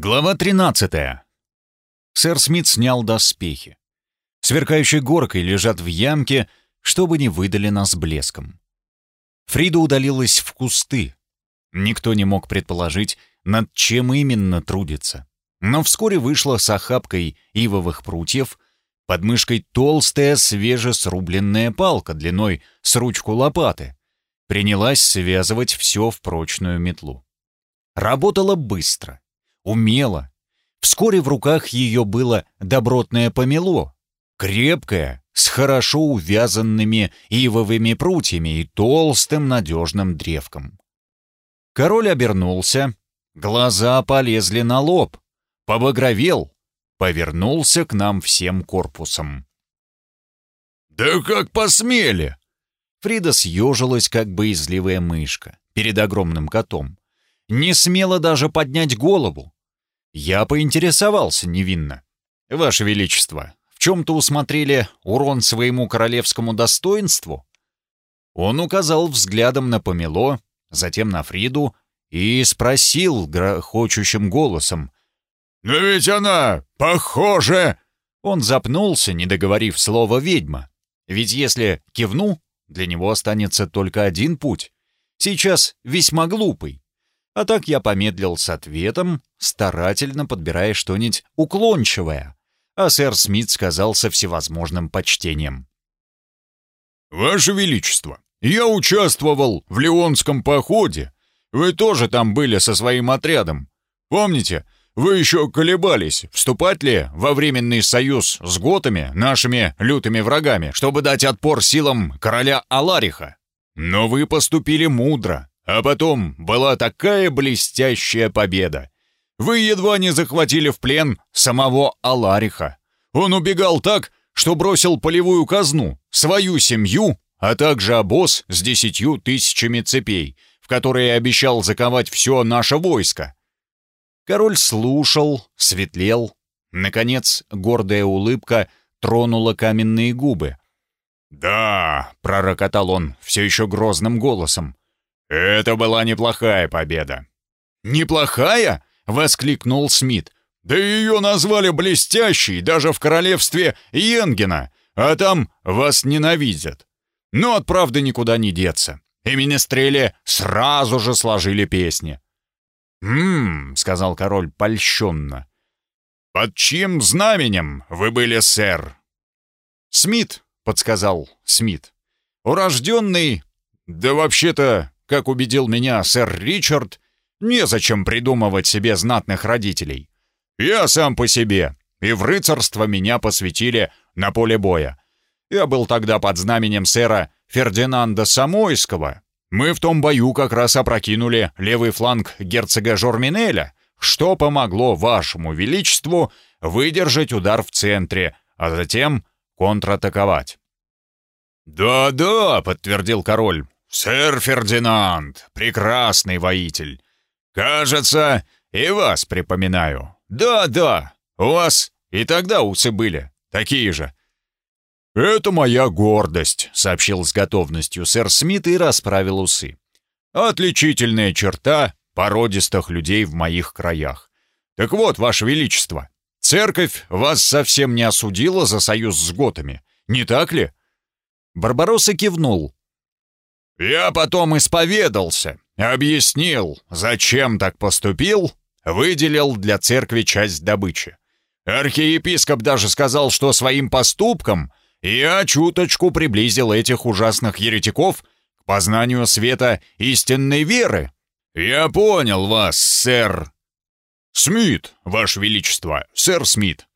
Глава 13. Сэр Смит снял доспехи. Сверкающей горкой лежат в ямке, чтобы не выдали нас блеском. Фрида удалилась в кусты. Никто не мог предположить, над чем именно трудится. Но вскоре вышла с охапкой ивовых прутьев, под мышкой толстая свежесрубленная палка длиной с ручку лопаты. Принялась связывать все в прочную метлу. Работала быстро — умело. Вскоре в руках ее было добротное помело, крепкое, с хорошо увязанными ивовыми прутьями и толстым надежным древком. Король обернулся, глаза полезли на лоб, побагровел, повернулся к нам всем корпусом. «Да как посмели!» Фрида съежилась, как боязливая мышка, перед огромным котом. Не смела даже поднять голову. Я поинтересовался невинно. «Ваше Величество, в чем-то усмотрели урон своему королевскому достоинству?» Он указал взглядом на Помело, затем на Фриду и спросил грохочущим голосом. «Но ведь она похожа!» Он запнулся, не договорив слова «ведьма». Ведь если кивну, для него останется только один путь. Сейчас весьма глупый. А так я помедлил с ответом, старательно подбирая что-нибудь уклончивое, а сэр Смит сказал со всевозможным почтением. «Ваше Величество, я участвовал в Леонском походе. Вы тоже там были со своим отрядом. Помните, вы еще колебались, вступать ли во временный союз с готами, нашими лютыми врагами, чтобы дать отпор силам короля Алариха. Но вы поступили мудро, а потом была такая блестящая победа. Вы едва не захватили в плен самого Алариха. Он убегал так, что бросил полевую казну, свою семью, а также обоз с десятью тысячами цепей, в которые обещал заковать все наше войско. Король слушал, светлел. Наконец, гордая улыбка тронула каменные губы. «Да», — пророкотал он все еще грозным голосом, «Это была неплохая победа». «Неплохая?» — воскликнул Смит. «Да ее назвали блестящей даже в королевстве Йенгена, а там вас ненавидят. Но от правды никуда не деться. И министрели сразу же сложили песни». «Ммм», — сказал король польщенно. «Под чьим знаменем вы были, сэр?» «Смит», — подсказал Смит. «Урожденный, да вообще-то как убедил меня сэр Ричард, незачем придумывать себе знатных родителей. Я сам по себе, и в рыцарство меня посвятили на поле боя. Я был тогда под знаменем сэра Фердинанда Самойского. Мы в том бою как раз опрокинули левый фланг герцога Жорминеля, что помогло вашему величеству выдержать удар в центре, а затем контратаковать. «Да-да», — подтвердил король, «Сэр Фердинанд, прекрасный воитель. Кажется, и вас припоминаю. Да-да, у вас и тогда усы были, такие же». «Это моя гордость», — сообщил с готовностью сэр Смит и расправил усы. «Отличительная черта породистых людей в моих краях. Так вот, Ваше Величество, церковь вас совсем не осудила за союз с готами, не так ли?» Барбаросса кивнул, я потом исповедался, объяснил, зачем так поступил, выделил для церкви часть добычи. Архиепископ даже сказал, что своим поступком я чуточку приблизил этих ужасных еретиков к познанию света истинной веры. Я понял вас, сэр. Смит, ваше величество, сэр Смит.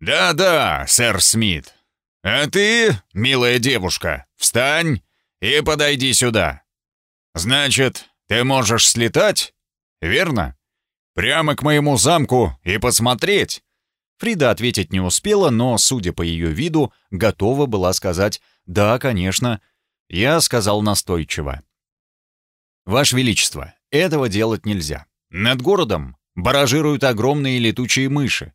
Да-да, сэр Смит. А ты, милая девушка, встань и подойди сюда. Значит, ты можешь слетать, верно? Прямо к моему замку и посмотреть». Фрида ответить не успела, но, судя по ее виду, готова была сказать «Да, конечно». Я сказал настойчиво. «Ваше Величество, этого делать нельзя. Над городом баражируют огромные летучие мыши.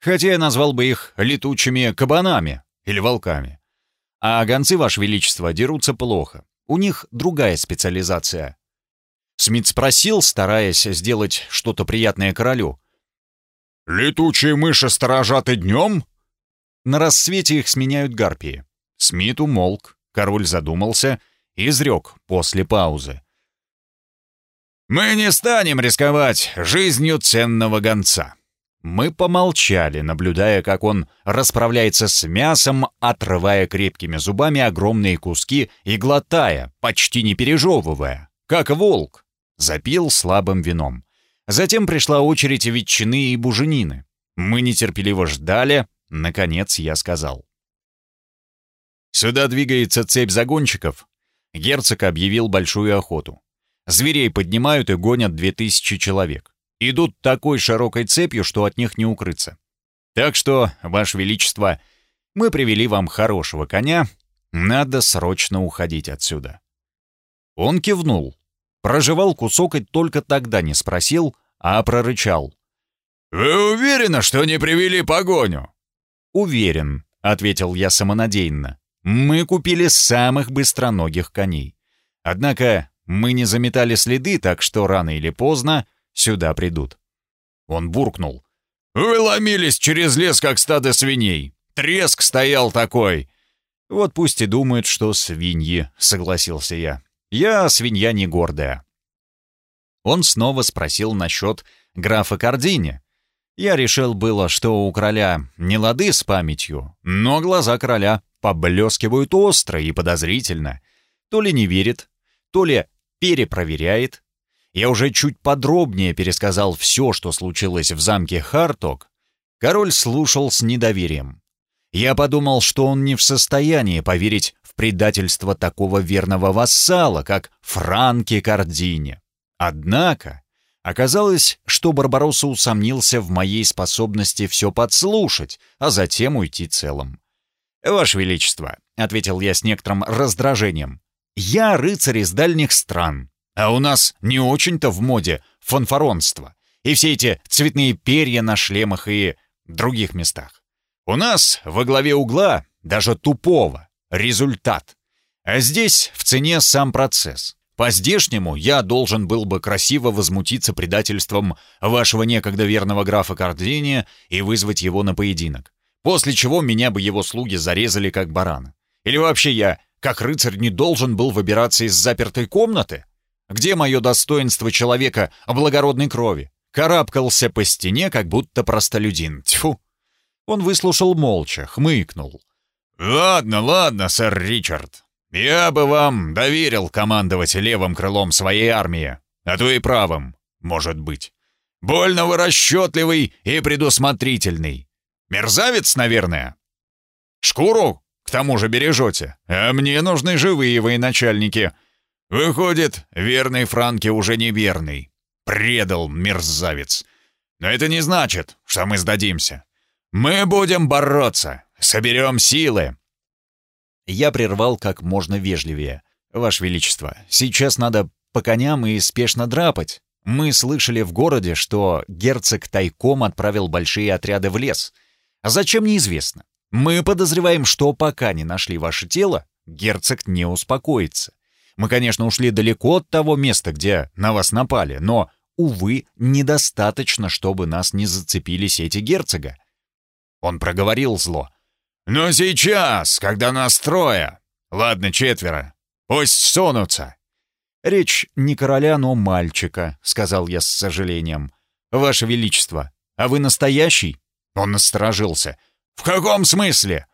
Хотя я назвал бы их летучими кабанами или волками. А гонцы, Ваше Величество, дерутся плохо. У них другая специализация. Смит спросил, стараясь сделать что-то приятное королю. Летучие мыши сторожат и днем?» На рассвете их сменяют гарпии. Смит умолк, король задумался и изрек после паузы. «Мы не станем рисковать жизнью ценного гонца». Мы помолчали, наблюдая, как он расправляется с мясом, отрывая крепкими зубами огромные куски и глотая, почти не пережевывая, как волк. Запил слабым вином. Затем пришла очередь ветчины и буженины. Мы нетерпеливо ждали. Наконец я сказал. «Сюда двигается цепь загонщиков». Герцог объявил большую охоту. Зверей поднимают и гонят две тысячи человек. Идут такой широкой цепью, что от них не укрыться. Так что, Ваше Величество, мы привели вам хорошего коня. Надо срочно уходить отсюда». Он кивнул. Прожевал кусок и только тогда не спросил, а прорычал. «Вы уверены, что не привели погоню?» «Уверен», — ответил я самонадеянно. «Мы купили самых быстроногих коней. Однако мы не заметали следы, так что рано или поздно сюда придут». Он буркнул. «Вы ломились через лес, как стадо свиней. Треск стоял такой». «Вот пусть и думают, что свиньи», — согласился я. «Я свинья не гордая». Он снова спросил насчет графа Кардини. Я решил было, что у короля не лады с памятью, но глаза короля поблескивают остро и подозрительно. То ли не верит, то ли перепроверяет. Я уже чуть подробнее пересказал все, что случилось в замке Харток. Король слушал с недоверием. Я подумал, что он не в состоянии поверить в предательство такого верного вассала, как Франки Кардини. Однако оказалось, что Барбаросса усомнился в моей способности все подслушать, а затем уйти целым. «Ваше Величество», — ответил я с некоторым раздражением, я рыцарь из дальних стран, а у нас не очень-то в моде фанфаронство и все эти цветные перья на шлемах и других местах. У нас во главе угла, даже тупого, результат. А здесь в цене сам процесс. По-здешнему я должен был бы красиво возмутиться предательством вашего некогда верного графа Кардения и вызвать его на поединок. После чего меня бы его слуги зарезали как барана. Или вообще я как рыцарь не должен был выбираться из запертой комнаты? Где мое достоинство человека благородной крови? Карабкался по стене, как будто простолюдин. Тьфу! Он выслушал молча, хмыкнул. «Ладно, ладно, сэр Ричард. Я бы вам доверил командовать левым крылом своей армии, а то и правым, может быть. Больно вы расчетливый и предусмотрительный. Мерзавец, наверное. Шкуру к тому же бережете. А мне нужны живые военачальники. Выходит, верный Франке уже не верный. Предал мерзавец. Но это не значит, что мы сдадимся. Мы будем бороться, соберем силы. Я прервал как можно вежливее. «Ваше Величество, сейчас надо по коням и спешно драпать. Мы слышали в городе, что герцог тайком отправил большие отряды в лес. А зачем, неизвестно. Мы подозреваем, что пока не нашли ваше тело, герцог не успокоится. Мы, конечно, ушли далеко от того места, где на вас напали, но, увы, недостаточно, чтобы нас не зацепили сети герцога. Он проговорил зло. «Но сейчас, когда нас трое, ладно, четверо, пусть сунутся». «Речь не короля, но мальчика», — сказал я с сожалением. «Ваше Величество, а вы настоящий?» Он насторожился. «В каком смысле?»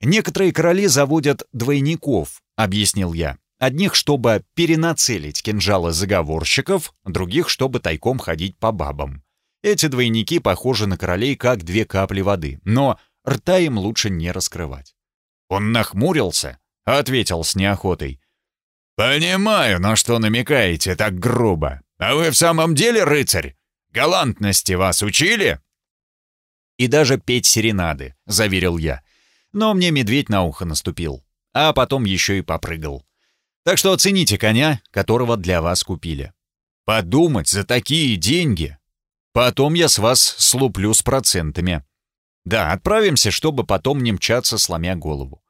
«Некоторые короли заводят двойников», — объяснил я. «Одних, чтобы перенацелить кинжалы заговорщиков, других, чтобы тайком ходить по бабам. Эти двойники похожи на королей, как две капли воды, но рта им лучше не раскрывать». Он нахмурился, ответил с неохотой. «Понимаю, на что намекаете так грубо. А вы в самом деле рыцарь? Галантности вас учили?» и даже петь серенады», — заверил я. Но мне медведь на ухо наступил, а потом еще и попрыгал. Так что оцените коня, которого для вас купили. Подумать за такие деньги. Потом я с вас слуплю с процентами. Да, отправимся, чтобы потом не мчаться, сломя голову.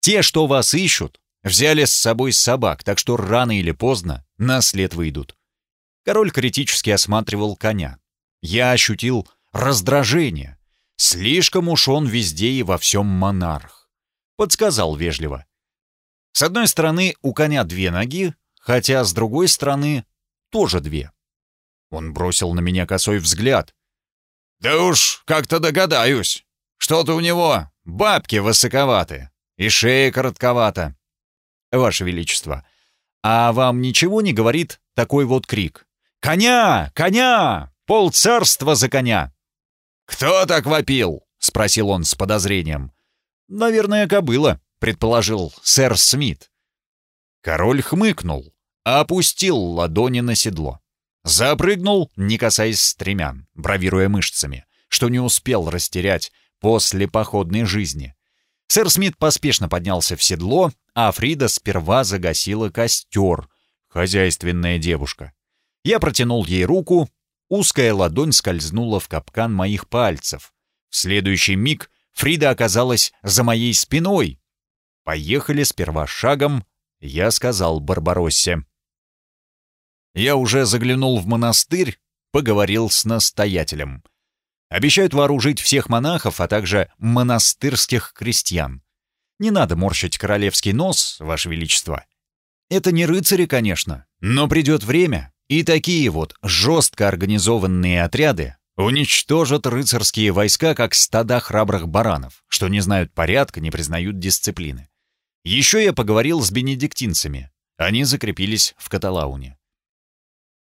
Те, что вас ищут, взяли с собой собак, так что рано или поздно на след выйдут. Король критически осматривал коня. Я ощутил раздражение. Слишком уж он везде и во всем монарх. Подсказал вежливо. С одной стороны, у коня две ноги, хотя с другой стороны тоже две. Он бросил на меня косой взгляд. «Да уж, как-то догадаюсь. Что-то у него бабки высоковаты, и шея коротковата. Ваше Величество, а вам ничего не говорит такой вот крик? «Коня! Коня! Пол царства за коня!» «Кто так вопил?» — спросил он с подозрением. «Наверное, кобыла», — предположил сэр Смит. Король хмыкнул, опустил ладони на седло. Запрыгнул, не касаясь стремян, бравируя мышцами, что не успел растерять после походной жизни. Сэр Смит поспешно поднялся в седло, а Фрида сперва загасила костер. Хозяйственная девушка. Я протянул ей руку, узкая ладонь скользнула в капкан моих пальцев. В следующий миг Фрида оказалась за моей спиной. Поехали сперва шагом, я сказал Барбароссе. Я уже заглянул в монастырь, поговорил с настоятелем. Обещают вооружить всех монахов, а также монастырских крестьян. Не надо морщить королевский нос, Ваше Величество. Это не рыцари, конечно, но придет время, и такие вот жестко организованные отряды уничтожат рыцарские войска, как стада храбрых баранов, что не знают порядка, не признают дисциплины. Еще я поговорил с бенедиктинцами. Они закрепились в Каталауне.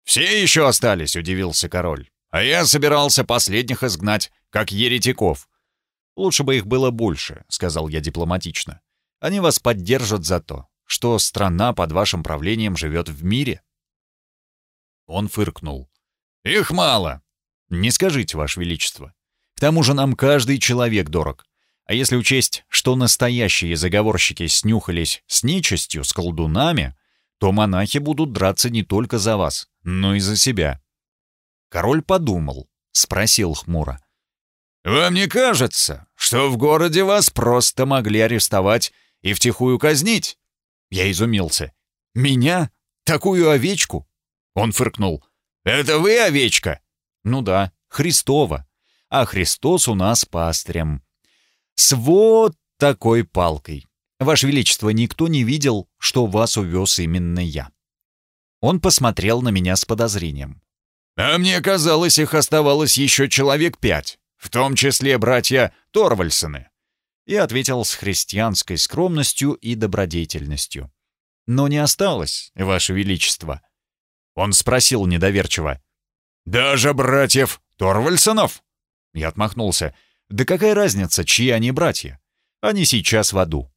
«Все еще остались», — удивился король. «А я собирался последних изгнать, как еретиков. «Лучше бы их было больше», — сказал я дипломатично. «Они вас поддержат за то, что страна под вашим правлением живет в мире». Он фыркнул. «Их мало!» «Не скажите, Ваше Величество. К тому же нам каждый человек дорог. А если учесть, что настоящие заговорщики снюхались с нечистью, с колдунами, то монахи будут драться не только за вас, но и за себя». Король подумал, спросил хмуро. «Вам не кажется, что в городе вас просто могли арестовать и втихую казнить?» Я изумился. «Меня? Такую овечку?» Он фыркнул. «Это вы овечка?» «Ну да, Христова. А Христос у нас пастырем. С вот такой палкой. Ваше Величество, никто не видел, что вас увез именно я». Он посмотрел на меня с подозрением. «А мне казалось, их оставалось еще человек пять» в том числе братья Торвальсоны. И ответил с христианской скромностью и добродетельностью. Но не осталось, Ваше Величество. Он спросил недоверчиво. «Даже братьев Торвальсонов?» Я отмахнулся. «Да какая разница, чьи они братья? Они сейчас в аду».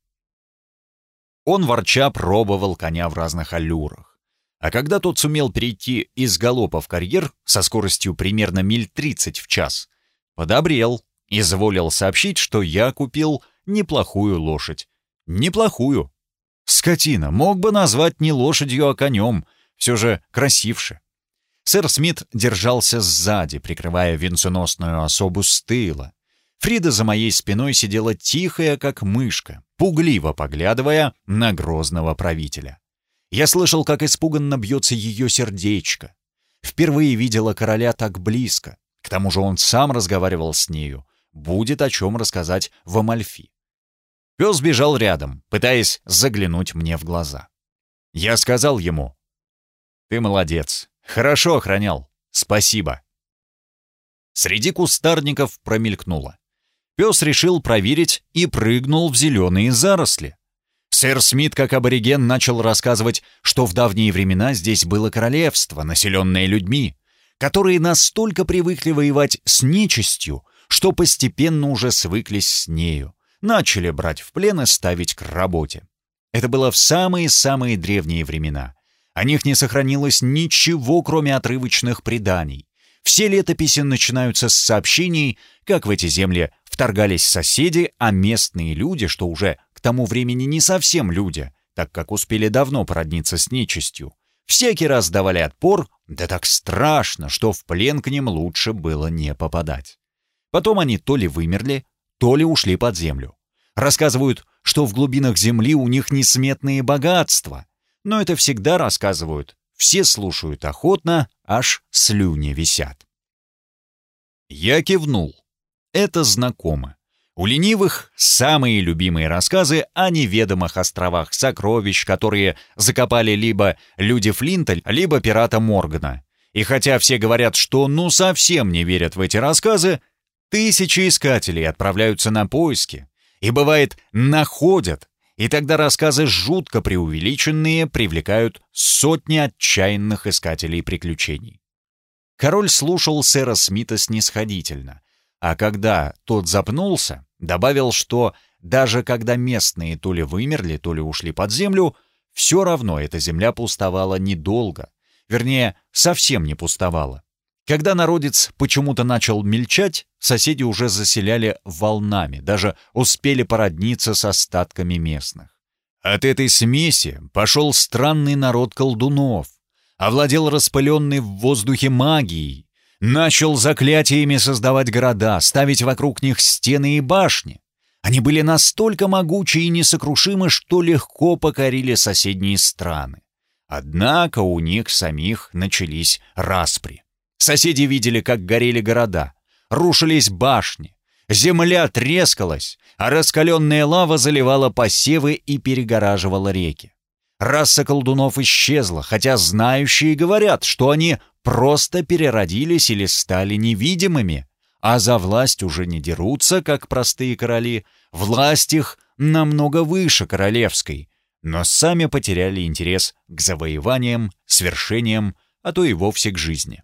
Он ворча пробовал коня в разных аллюрах. А когда тот сумел перейти из галопа в карьер со скоростью примерно миль 30 в час, Подобрел, изволил сообщить, что я купил неплохую лошадь. Неплохую. Скотина, мог бы назвать не лошадью, а конем. Все же красивше. Сэр Смит держался сзади, прикрывая венценосную особу с тыла. Фрида за моей спиной сидела тихая, как мышка, пугливо поглядывая на грозного правителя. Я слышал, как испуганно бьется ее сердечко. Впервые видела короля так близко, к тому же он сам разговаривал с нею. Будет о чем рассказать в Амальфи. Пес бежал рядом, пытаясь заглянуть мне в глаза. Я сказал ему, «Ты молодец, хорошо охранял, спасибо». Среди кустарников промелькнуло. Пес решил проверить и прыгнул в зеленые заросли. Сэр Смит, как абориген, начал рассказывать, что в давние времена здесь было королевство, населенное людьми, которые настолько привыкли воевать с нечистью, что постепенно уже свыклись с нею, начали брать в плен и ставить к работе. Это было в самые-самые древние времена. О них не сохранилось ничего, кроме отрывочных преданий. Все летописи начинаются с сообщений, как в эти земли вторгались соседи, а местные люди, что уже к тому времени не совсем люди, так как успели давно породниться с нечистью, всякий раз давали отпор, да так страшно, что в плен к ним лучше было не попадать. Потом они то ли вымерли, то ли ушли под землю. Рассказывают, что в глубинах земли у них несметные богатства. Но это всегда рассказывают. Все слушают охотно, аж слюни висят. Я кивнул. Это знакомо. У ленивых самые любимые рассказы о неведомых островах сокровищ, которые закопали либо люди Флинта, либо пирата Моргана. И хотя все говорят, что ну совсем не верят в эти рассказы, тысячи искателей отправляются на поиски. И бывает, находят. И тогда рассказы жутко преувеличенные привлекают сотни отчаянных искателей приключений. Король слушал сэра Смита снисходительно, а когда тот запнулся, добавил, что даже когда местные то ли вымерли, то ли ушли под землю, все равно эта земля пустовала недолго, вернее, совсем не пустовала. Когда народец почему-то начал мельчать, соседи уже заселяли волнами, даже успели породниться с остатками местных. От этой смеси пошел странный народ колдунов, овладел распыленный в воздухе магией, начал заклятиями создавать города, ставить вокруг них стены и башни. Они были настолько могучи и несокрушимы, что легко покорили соседние страны. Однако у них самих начались распри. Соседи видели, как горели города, рушились башни, земля трескалась, а раскаленная лава заливала посевы и перегораживала реки. Раса колдунов исчезла, хотя знающие говорят, что они просто переродились или стали невидимыми, а за власть уже не дерутся, как простые короли, власть их намного выше королевской, но сами потеряли интерес к завоеваниям, свершениям, а то и вовсе к жизни.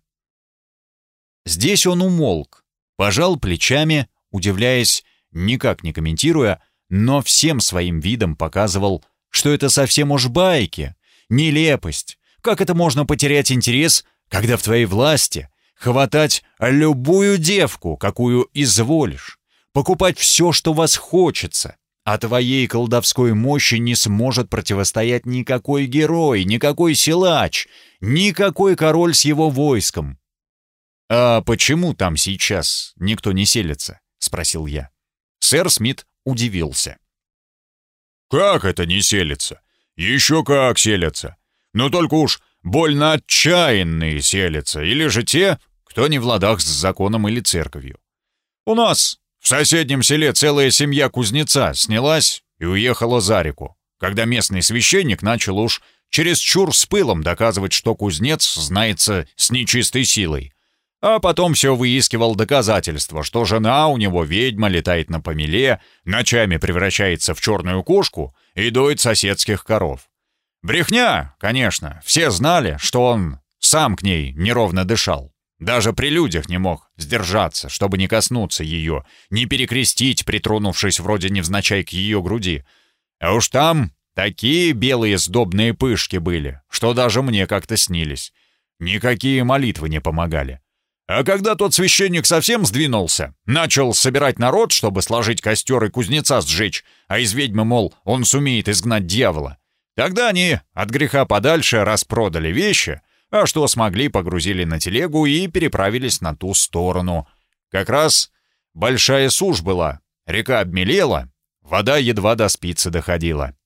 Здесь он умолк, пожал плечами, удивляясь, никак не комментируя, но всем своим видом показывал, что это совсем уж байки, нелепость, как это можно потерять интерес когда в твоей власти хватать любую девку, какую изволишь, покупать все, что вас хочется, а твоей колдовской мощи не сможет противостоять никакой герой, никакой силач, никакой король с его войском. «А почему там сейчас никто не селится?» — спросил я. Сэр Смит удивился. «Как это не селится? Еще как селятся. Но только уж больно отчаянные селятся, или же те, кто не в ладах с законом или церковью. У нас в соседнем селе целая семья кузнеца снялась и уехала за реку, когда местный священник начал уж чересчур с пылом доказывать, что кузнец знается с нечистой силой. А потом все выискивал доказательства, что жена у него ведьма летает на помеле, ночами превращается в черную кошку и доит соседских коров. Брехня, конечно, все знали, что он сам к ней неровно дышал. Даже при людях не мог сдержаться, чтобы не коснуться ее, не перекрестить, притронувшись вроде невзначай к ее груди. А уж там такие белые сдобные пышки были, что даже мне как-то снились. Никакие молитвы не помогали. А когда тот священник совсем сдвинулся, начал собирать народ, чтобы сложить костер и кузнеца сжечь, а из ведьмы, мол, он сумеет изгнать дьявола, Тогда они от греха подальше распродали вещи, а что смогли, погрузили на телегу и переправились на ту сторону. Как раз большая сушь была, река обмелела, вода едва до спицы доходила.